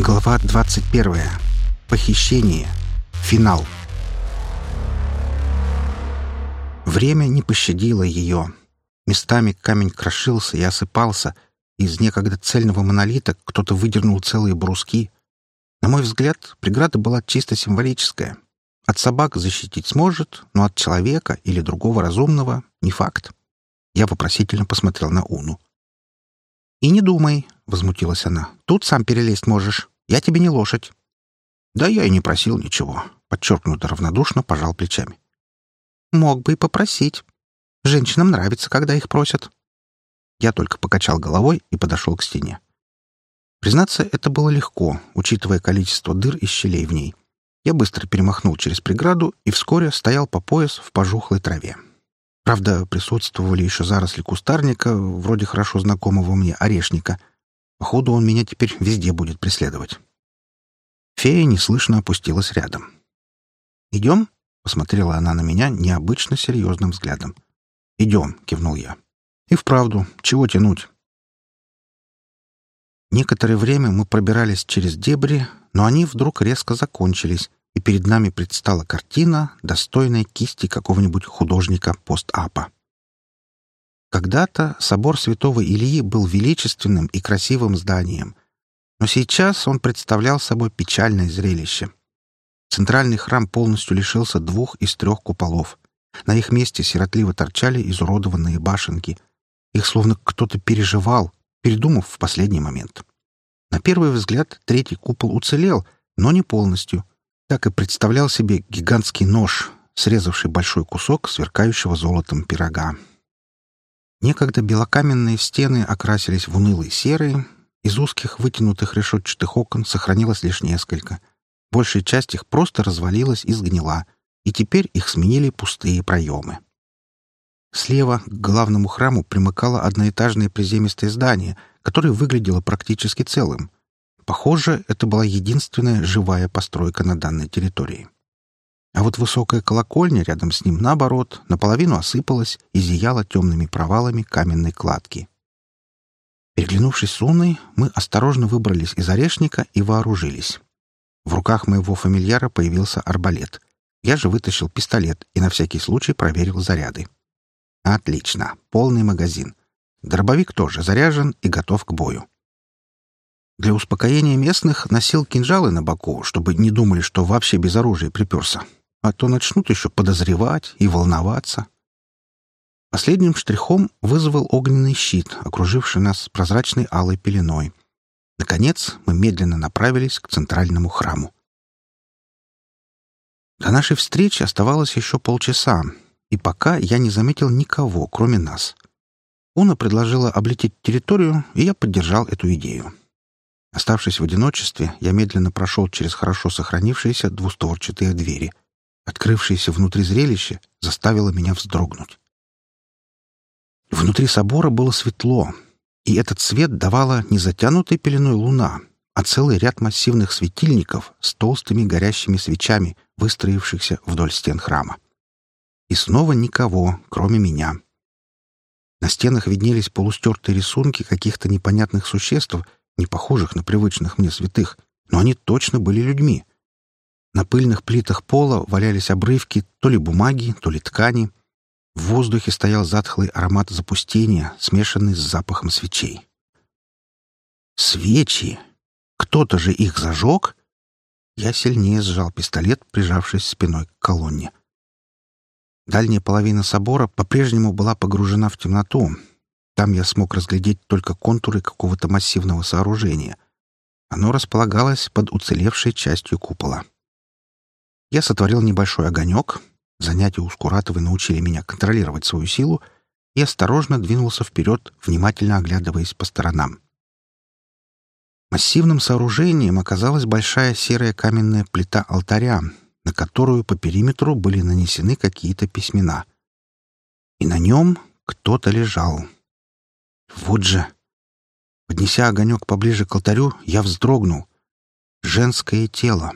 Глава 21. Похищение. Финал. Время не пощадило ее. Местами камень крошился и осыпался. Из некогда цельного монолита кто-то выдернул целые бруски. На мой взгляд, преграда была чисто символическая. От собак защитить сможет, но от человека или другого разумного — не факт. Я вопросительно посмотрел на Уну. «И не думай», — возмутилась она. «Тут сам перелезть можешь. Я тебе не лошадь». «Да я и не просил ничего», — подчеркнуто равнодушно пожал плечами. «Мог бы и попросить. Женщинам нравится, когда их просят». Я только покачал головой и подошел к стене. Признаться, это было легко, учитывая количество дыр и щелей в ней. Я быстро перемахнул через преграду и вскоре стоял по пояс в пожухлой траве. Правда, присутствовали еще заросли кустарника, вроде хорошо знакомого мне орешника. Походу, он меня теперь везде будет преследовать. Фея неслышно опустилась рядом. «Идем?» — посмотрела она на меня необычно серьезным взглядом. «Идем», — кивнул я. «И вправду, чего тянуть?» Некоторое время мы пробирались через дебри, но они вдруг резко закончились, и перед нами предстала картина, достойная кисти какого-нибудь художника пост-апа. Когда-то собор святого Ильи был величественным и красивым зданием, но сейчас он представлял собой печальное зрелище. Центральный храм полностью лишился двух из трех куполов. На их месте сиротливо торчали изуродованные башенки. Их словно кто-то переживал, передумав в последний момент. На первый взгляд третий купол уцелел, но не полностью — так и представлял себе гигантский нож, срезавший большой кусок сверкающего золотом пирога. Некогда белокаменные стены окрасились в унылый серый, из узких вытянутых решетчатых окон сохранилось лишь несколько. Большая часть их просто развалилась и сгнила, и теперь их сменили пустые проемы. Слева к главному храму примыкало одноэтажное приземистое здание, которое выглядело практически целым — Похоже, это была единственная живая постройка на данной территории. А вот высокая колокольня рядом с ним, наоборот, наполовину осыпалась и зияла темными провалами каменной кладки. Переглянувшись с Уной, мы осторожно выбрались из орешника и вооружились. В руках моего фамильяра появился арбалет. Я же вытащил пистолет и на всякий случай проверил заряды. Отлично, полный магазин. Дробовик тоже заряжен и готов к бою. Для успокоения местных носил кинжалы на боку, чтобы не думали, что вообще без оружия приперся. А то начнут еще подозревать и волноваться. Последним штрихом вызвал огненный щит, окруживший нас прозрачной алой пеленой. Наконец мы медленно направились к центральному храму. До нашей встречи оставалось еще полчаса, и пока я не заметил никого, кроме нас. Уна предложила облететь территорию, и я поддержал эту идею. Оставшись в одиночестве, я медленно прошел через хорошо сохранившиеся двустворчатые двери. Открывшееся внутри зрелище заставило меня вздрогнуть. Внутри собора было светло, и этот свет давала не затянутая пеленой луна, а целый ряд массивных светильников с толстыми горящими свечами, выстроившихся вдоль стен храма. И снова никого, кроме меня. На стенах виднелись полустертые рисунки каких-то непонятных существ — не похожих на привычных мне святых, но они точно были людьми. На пыльных плитах пола валялись обрывки то ли бумаги, то ли ткани. В воздухе стоял затхлый аромат запустения, смешанный с запахом свечей. Свечи! Кто-то же их зажег? Я сильнее сжал пистолет, прижавшись спиной к колонне. Дальняя половина собора по-прежнему была погружена в темноту, там я смог разглядеть только контуры какого-то массивного сооружения. Оно располагалось под уцелевшей частью купола. Я сотворил небольшой огонек. Занятия у Скуратовой научили меня контролировать свою силу и осторожно двинулся вперед, внимательно оглядываясь по сторонам. Массивным сооружением оказалась большая серая каменная плита алтаря, на которую по периметру были нанесены какие-то письмена. И на нем кто-то лежал. Вот же! Поднеся огонек поближе к алтарю, я вздрогнул. Женское тело.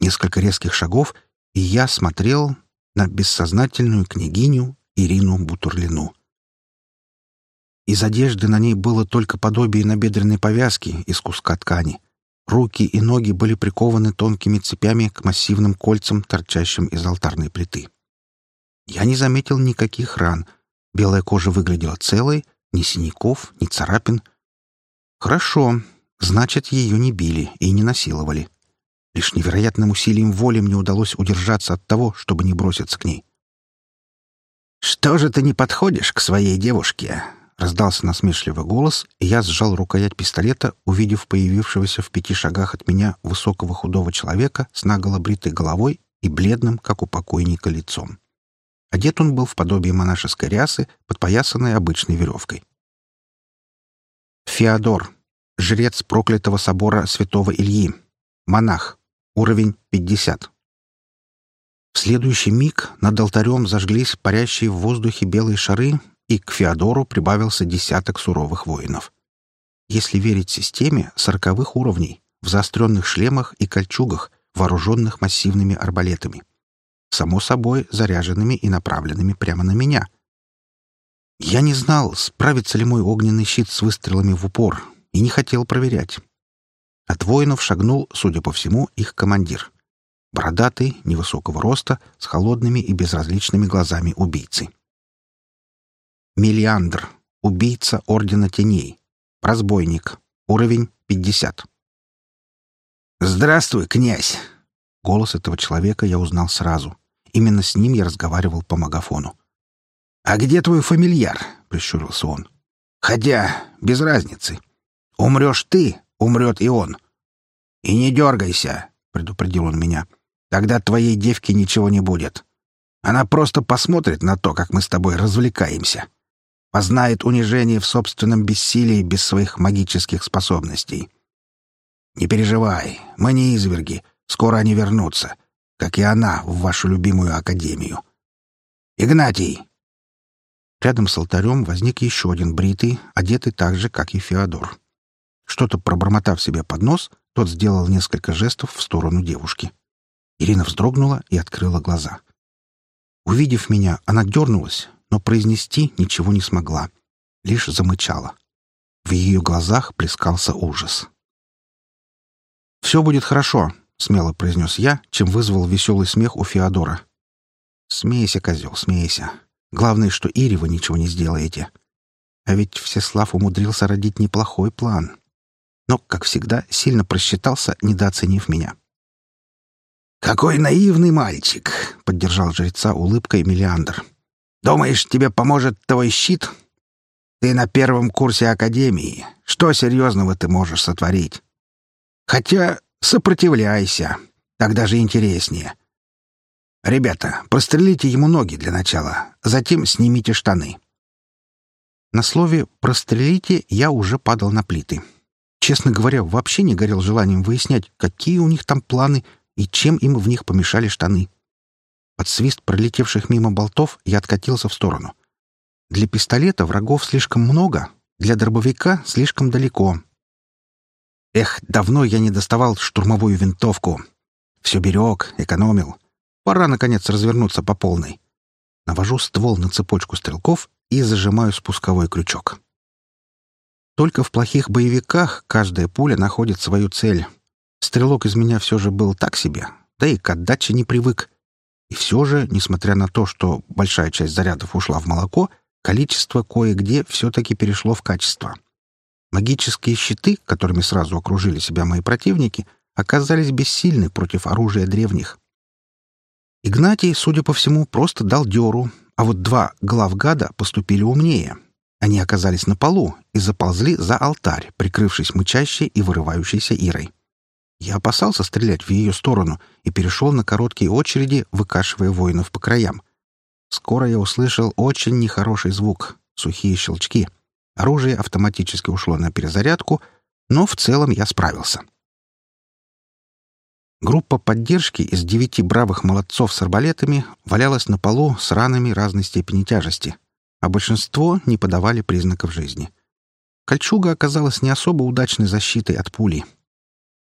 Несколько резких шагов, и я смотрел на бессознательную княгиню Ирину Бутурлину. Из одежды на ней было только подобие набедренной повязки из куска ткани. Руки и ноги были прикованы тонкими цепями к массивным кольцам, торчащим из алтарной плиты. Я не заметил никаких ран. Белая кожа выглядела целой, ни синяков, ни царапин. Хорошо, значит, ее не били и не насиловали. Лишь невероятным усилием воли мне удалось удержаться от того, чтобы не броситься к ней. «Что же ты не подходишь к своей девушке?» Раздался насмешливый голос, и я сжал рукоять пистолета, увидев появившегося в пяти шагах от меня высокого худого человека с наголо бритой головой и бледным, как у покойника, лицом. Одет он был в подобие монашеской рясы, подпоясанной обычной веревкой. Феодор, жрец проклятого собора святого Ильи, монах, уровень 50. В следующий миг над алтарем зажглись парящие в воздухе белые шары, и к Феодору прибавился десяток суровых воинов. Если верить системе, сороковых уровней, в заостренных шлемах и кольчугах, вооруженных массивными арбалетами. Само собой, заряженными и направленными прямо на меня. Я не знал, справится ли мой огненный щит с выстрелами в упор, и не хотел проверять. От воинов шагнул, судя по всему, их командир. Бородатый, невысокого роста, с холодными и безразличными глазами убийцы. Мелиандр. Убийца Ордена Теней. Разбойник. Уровень 50. «Здравствуй, князь!» Голос этого человека я узнал сразу. Именно с ним я разговаривал по магафону. «А где твой фамильяр?» — прищурился он. «Хотя, без разницы. Умрешь ты, умрет и он. И не дергайся!» — предупредил он меня. «Тогда твоей девке ничего не будет. Она просто посмотрит на то, как мы с тобой развлекаемся» познает унижение в собственном бессилии без своих магических способностей. Не переживай, мы не изверги, скоро они вернутся, как и она в вашу любимую академию. Игнатий!» Рядом с алтарем возник еще один бритый, одетый так же, как и Феодор. Что-то пробормотав себе под нос, тот сделал несколько жестов в сторону девушки. Ирина вздрогнула и открыла глаза. Увидев меня, она дернулась, но произнести ничего не смогла, лишь замычала. В ее глазах плескался ужас. «Все будет хорошо», — смело произнес я, чем вызвал веселый смех у Феодора. «Смейся, козел, смейся. Главное, что Ире вы ничего не сделаете. А ведь Всеслав умудрился родить неплохой план. Но, как всегда, сильно просчитался, недооценив меня». «Какой наивный мальчик!» — поддержал жреца улыбкой Мелиандр. Думаешь, тебе поможет твой щит? Ты на первом курсе академии. Что серьезного ты можешь сотворить? Хотя сопротивляйся. Так даже интереснее. Ребята, прострелите ему ноги для начала, затем снимите штаны. На слове «прострелите» я уже падал на плиты. Честно говоря, вообще не горел желанием выяснять, какие у них там планы и чем им в них помешали штаны. Под свист пролетевших мимо болтов я откатился в сторону. Для пистолета врагов слишком много, для дробовика слишком далеко. Эх, давно я не доставал штурмовую винтовку. Все берег, экономил. Пора, наконец, развернуться по полной. Навожу ствол на цепочку стрелков и зажимаю спусковой крючок. Только в плохих боевиках каждая пуля находит свою цель. Стрелок из меня все же был так себе, да и к отдаче не привык. И все же, несмотря на то, что большая часть зарядов ушла в молоко, количество кое-где все-таки перешло в качество. Магические щиты, которыми сразу окружили себя мои противники, оказались бессильны против оружия древних. Игнатий, судя по всему, просто дал дёру, а вот два главгада поступили умнее. Они оказались на полу и заползли за алтарь, прикрывшись мычащей и вырывающейся Ирой. Я опасался стрелять в ее сторону и перешел на короткие очереди, выкашивая воинов по краям. Скоро я услышал очень нехороший звук — сухие щелчки. Оружие автоматически ушло на перезарядку, но в целом я справился. Группа поддержки из девяти бравых молодцов с арбалетами валялась на полу с ранами разной степени тяжести, а большинство не подавали признаков жизни. Кольчуга оказалась не особо удачной защитой от пули —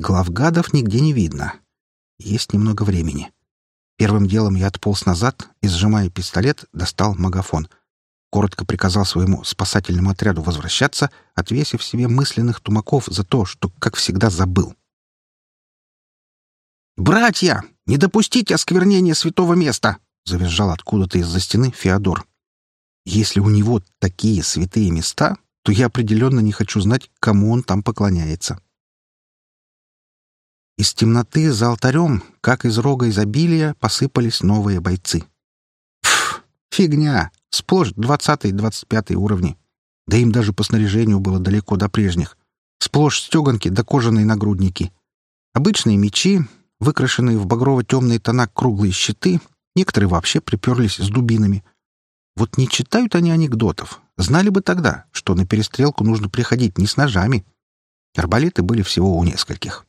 Главгадов нигде не видно. Есть немного времени. Первым делом я отполз назад и, сжимая пистолет, достал магафон. Коротко приказал своему спасательному отряду возвращаться, отвесив себе мысленных тумаков за то, что, как всегда, забыл. «Братья, не допустите осквернения святого места!» — завизжал откуда-то из-за стены Феодор. «Если у него такие святые места, то я определенно не хочу знать, кому он там поклоняется». Из темноты за алтарем, как из рога изобилия, посыпались новые бойцы. Пф, фигня! Сплошь двадцатый-двадцать пятый уровни. Да им даже по снаряжению было далеко до прежних. Сплошь стеганки да кожаные нагрудники. Обычные мечи, выкрашенные в багрово-темные тона круглые щиты, некоторые вообще приперлись с дубинами. Вот не читают они анекдотов. Знали бы тогда, что на перестрелку нужно приходить не с ножами. Арбалеты были всего у нескольких.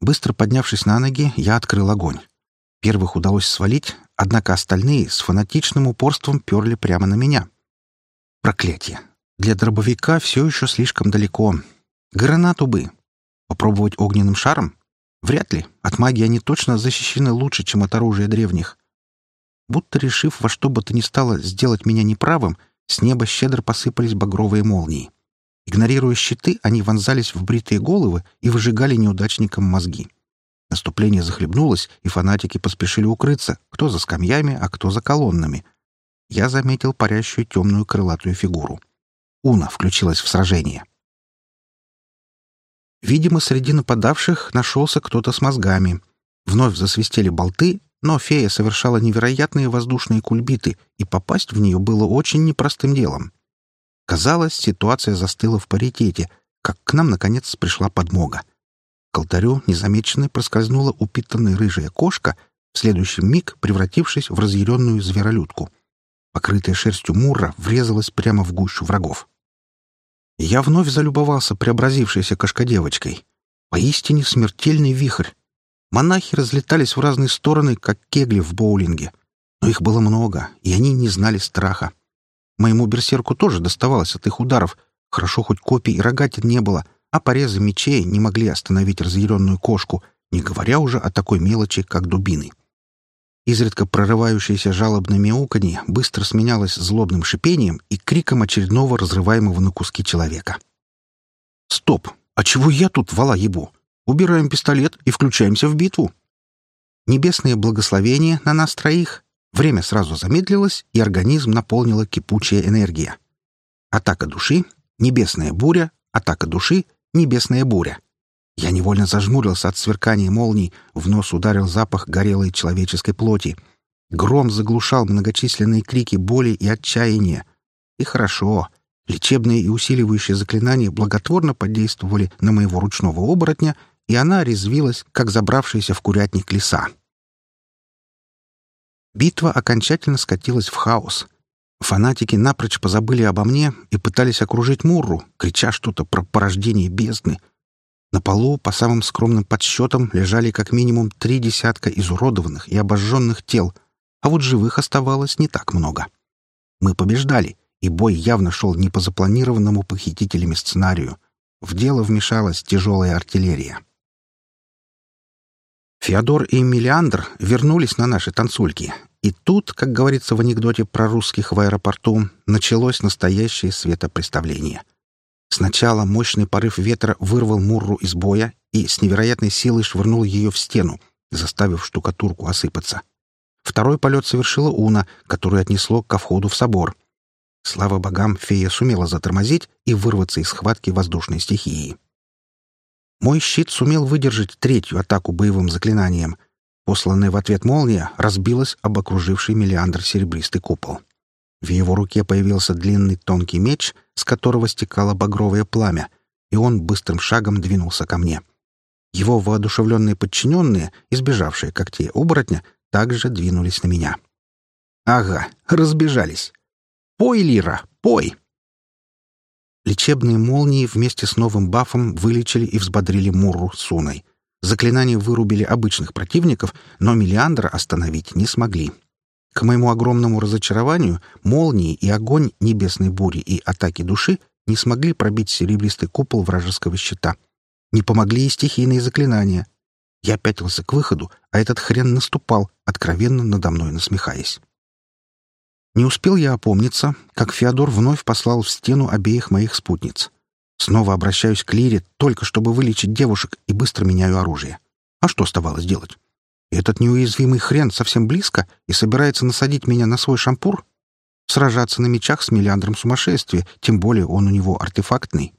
Быстро поднявшись на ноги, я открыл огонь. Первых удалось свалить, однако остальные с фанатичным упорством перли прямо на меня. Проклятие! Для дробовика все еще слишком далеко. Гранату бы. Попробовать огненным шаром? Вряд ли. От магии они точно защищены лучше, чем от оружия древних. Будто решив во что бы то ни стало сделать меня неправым, с неба щедро посыпались багровые молнии. Игнорируя щиты, они вонзались в бритые головы и выжигали неудачникам мозги. Наступление захлебнулось, и фанатики поспешили укрыться, кто за скамьями, а кто за колоннами. Я заметил парящую темную крылатую фигуру. Уна включилась в сражение. Видимо, среди нападавших нашелся кто-то с мозгами. Вновь засвистели болты, но фея совершала невероятные воздушные кульбиты, и попасть в нее было очень непростым делом. Казалось, ситуация застыла в паритете, как к нам, наконец, пришла подмога. К алтарю незамеченной проскользнула упитанная рыжая кошка, в следующий миг превратившись в разъяренную зверолюдку. Покрытая шерстью мура врезалась прямо в гущу врагов. Я вновь залюбовался преобразившейся кошкодевочкой. Поистине смертельный вихрь. Монахи разлетались в разные стороны, как кегли в боулинге. Но их было много, и они не знали страха. Моему берсерку тоже доставалось от их ударов. Хорошо хоть копий и рогатин не было — а порезы мечей не могли остановить разъяренную кошку, не говоря уже о такой мелочи, как дубины. Изредка прорывающееся жалобное мяуканье быстро сменялось злобным шипением и криком очередного разрываемого на куски человека. «Стоп! А чего я тут вала ебу? Убираем пистолет и включаемся в битву!» Небесное благословение на нас троих. Время сразу замедлилось, и организм наполнила кипучая энергия. Атака души, небесная буря, атака души, Небесная буря. Я невольно зажмурился от сверкания молний, в нос ударил запах горелой человеческой плоти. Гром заглушал многочисленные крики боли и отчаяния. И хорошо. Лечебные и усиливающие заклинания благотворно подействовали на моего ручного оборотня, и она резвилась, как забравшаяся в курятник лиса. Битва окончательно скатилась в хаос — Фанатики напрочь позабыли обо мне и пытались окружить Мурру, крича что-то про порождение бездны. На полу, по самым скромным подсчетам, лежали как минимум три десятка изуродованных и обожженных тел, а вот живых оставалось не так много. Мы побеждали, и бой явно шел не по запланированному похитителями сценарию. В дело вмешалась тяжелая артиллерия. Феодор и Мелиандр вернулись на наши танцульки, и тут, как говорится в анекдоте про русских в аэропорту, началось настоящее светопреставление. Сначала мощный порыв ветра вырвал Мурру из боя и с невероятной силой швырнул ее в стену, заставив штукатурку осыпаться. Второй полет совершила Уна, которую отнесло ко входу в собор. Слава богам, фея сумела затормозить и вырваться из схватки воздушной стихии. Мой щит сумел выдержать третью атаку боевым заклинанием — Посланная в ответ молния разбилась об окруживший миллиандр серебристый купол. В его руке появился длинный тонкий меч, с которого стекало багровое пламя, и он быстрым шагом двинулся ко мне. Его воодушевленные подчиненные, избежавшие когтей оборотня, также двинулись на меня. «Ага, разбежались. Пой, Лира, пой!» Лечебные молнии вместе с новым бафом вылечили и взбодрили Мурру с Уной. Заклинания вырубили обычных противников, но Миллиандра остановить не смогли. К моему огромному разочарованию, молнии и огонь небесной бури и атаки души не смогли пробить серебристый купол вражеского щита. Не помогли и стихийные заклинания. Я пятился к выходу, а этот хрен наступал, откровенно надо мной насмехаясь. Не успел я опомниться, как Феодор вновь послал в стену обеих моих спутниц — Снова обращаюсь к Лире, только чтобы вылечить девушек, и быстро меняю оружие. А что оставалось делать? Этот неуязвимый хрен совсем близко и собирается насадить меня на свой шампур? Сражаться на мечах с миллиандром сумасшествия, тем более он у него артефактный.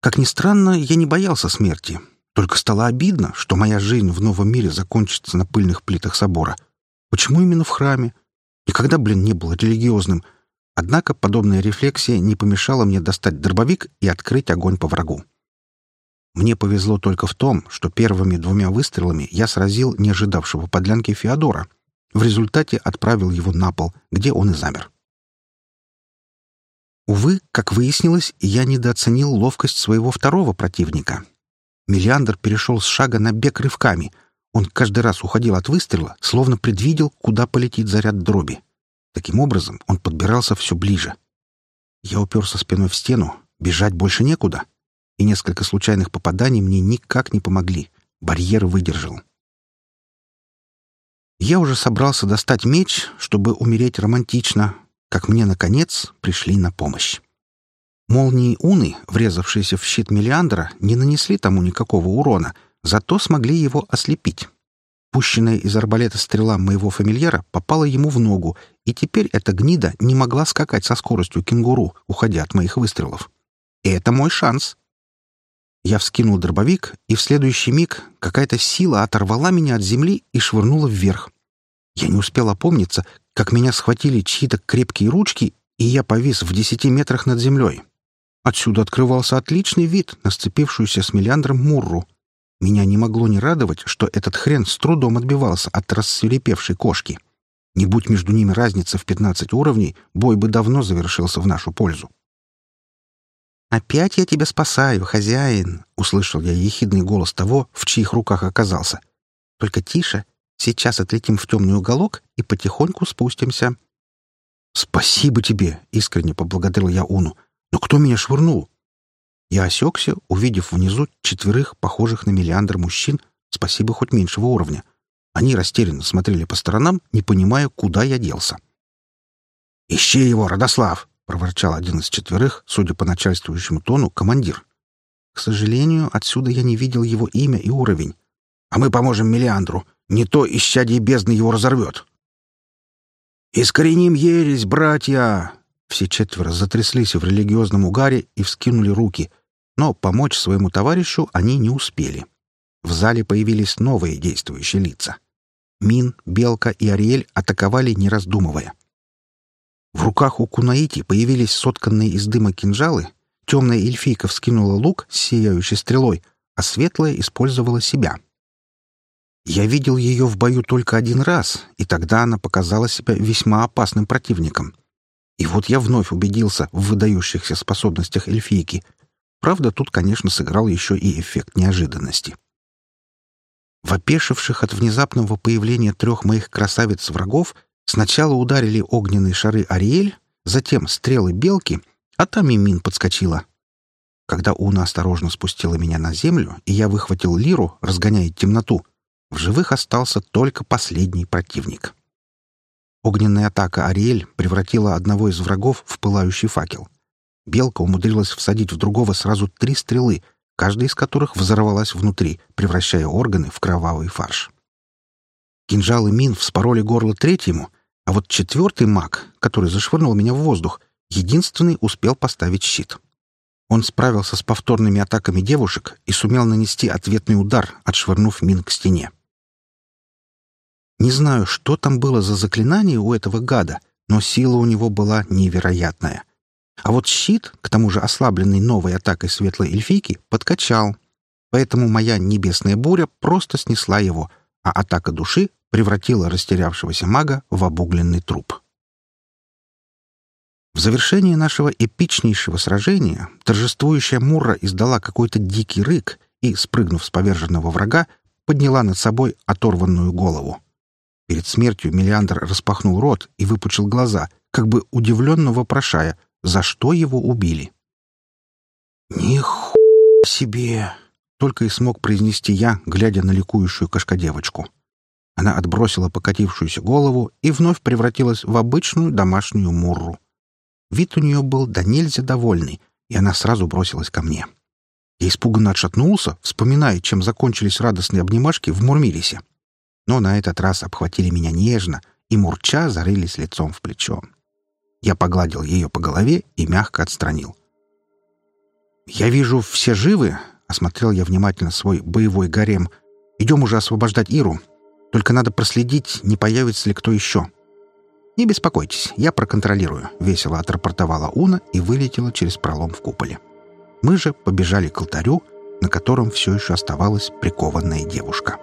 Как ни странно, я не боялся смерти. Только стало обидно, что моя жизнь в новом мире закончится на пыльных плитах собора. Почему именно в храме? Никогда, блин, не был религиозным. Однако подобная рефлексия не помешала мне достать дробовик и открыть огонь по врагу. Мне повезло только в том, что первыми двумя выстрелами я сразил не ожидавшего подлянки Феодора. В результате отправил его на пол, где он и замер. Увы, как выяснилось, я недооценил ловкость своего второго противника. Миллиандр перешел с шага на бег рывками. Он каждый раз уходил от выстрела, словно предвидел, куда полетит заряд дроби. Таким образом, он подбирался все ближе. Я уперся спиной в стену, бежать больше некуда — и несколько случайных попаданий мне никак не помогли. Барьер выдержал. Я уже собрался достать меч, чтобы умереть романтично, как мне, наконец, пришли на помощь. Молнии Уны, врезавшиеся в щит Мелиандра, не нанесли тому никакого урона, зато смогли его ослепить. Пущенная из арбалета стрела моего фамильяра попала ему в ногу, и теперь эта гнида не могла скакать со скоростью кенгуру, уходя от моих выстрелов. И это мой шанс. Я вскинул дробовик, и в следующий миг какая-то сила оторвала меня от земли и швырнула вверх. Я не успел опомниться, как меня схватили чьи-то крепкие ручки, и я повис в десяти метрах над землей. Отсюда открывался отличный вид на сцепившуюся с Мелиандром Мурру. Меня не могло не радовать, что этот хрен с трудом отбивался от рассверепевшей кошки. Не будь между ними разница в пятнадцать уровней, бой бы давно завершился в нашу пользу. «Опять я тебя спасаю, хозяин!» — услышал я ехидный голос того, в чьих руках оказался. «Только тише. Сейчас отлетим в темный уголок и потихоньку спустимся». «Спасибо тебе!» — искренне поблагодарил я Уну. «Но кто меня швырнул?» Я осекся, увидев внизу четверых похожих на миллиандр мужчин, спасибо хоть меньшего уровня. Они растерянно смотрели по сторонам, не понимая, куда я делся. «Ищи его, Родослав!» — проворчал один из четверых, судя по начальствующему тону, командир. К сожалению, отсюда я не видел его имя и уровень. А мы поможем Мелиандру. Не то исчадие бездны его разорвет. «Искореним ересь, братья!» Все четверо затряслись в религиозном угаре и вскинули руки, но помочь своему товарищу они не успели. В зале появились новые действующие лица. Мин, Белка и Ариэль атаковали, не раздумывая — в руках у Кунаити появились сотканные из дыма кинжалы, темная эльфийка вскинула лук с сияющей стрелой, а светлая использовала себя. Я видел ее в бою только один раз, и тогда она показала себя весьма опасным противником. И вот я вновь убедился в выдающихся способностях эльфийки. Правда, тут, конечно, сыграл еще и эффект неожиданности. В опешивших от внезапного появления трех моих красавиц-врагов Сначала ударили огненные шары Ариэль, затем стрелы белки, а там и Мин подскочила. Когда Уна осторожно спустила меня на землю, и я выхватил лиру, разгоняя темноту, в живых остался только последний противник. Огненная атака Ариэль превратила одного из врагов в пылающий факел. Белка умудрилась всадить в другого сразу три стрелы, каждая из которых взорвалась внутри, превращая органы в кровавый фарш. Кинжалы Мин вспороли горло третьему, а вот четвертый маг, который зашвырнул меня в воздух, единственный успел поставить щит. Он справился с повторными атаками девушек и сумел нанести ответный удар, отшвырнув мин к стене. Не знаю, что там было за заклинание у этого гада, но сила у него была невероятная. А вот щит, к тому же ослабленный новой атакой светлой эльфийки, подкачал. Поэтому моя небесная буря просто снесла его, а атака души превратила растерявшегося мага в обугленный труп. В завершении нашего эпичнейшего сражения торжествующая Мурра издала какой-то дикий рык и, спрыгнув с поверженного врага, подняла над собой оторванную голову. Перед смертью Мелиандр распахнул рот и выпучил глаза, как бы удивленно вопрошая, за что его убили. «Нихуя себе!» — только и смог произнести я, глядя на ликующую кошкодевочку. Она отбросила покатившуюся голову и вновь превратилась в обычную домашнюю мурру. Вид у нее был до нельзя довольный, и она сразу бросилась ко мне. Я испуганно отшатнулся, вспоминая, чем закончились радостные обнимашки в Мурмирисе. Но на этот раз обхватили меня нежно и, мурча, зарылись лицом в плечо. Я погладил ее по голове и мягко отстранил. «Я вижу, все живы?» — осмотрел я внимательно свой боевой гарем. «Идем уже освобождать Иру. Только надо проследить, не появится ли кто еще». «Не беспокойтесь, я проконтролирую», — весело отрапортовала Уна и вылетела через пролом в куполе. Мы же побежали к алтарю, на котором все еще оставалась прикованная девушка.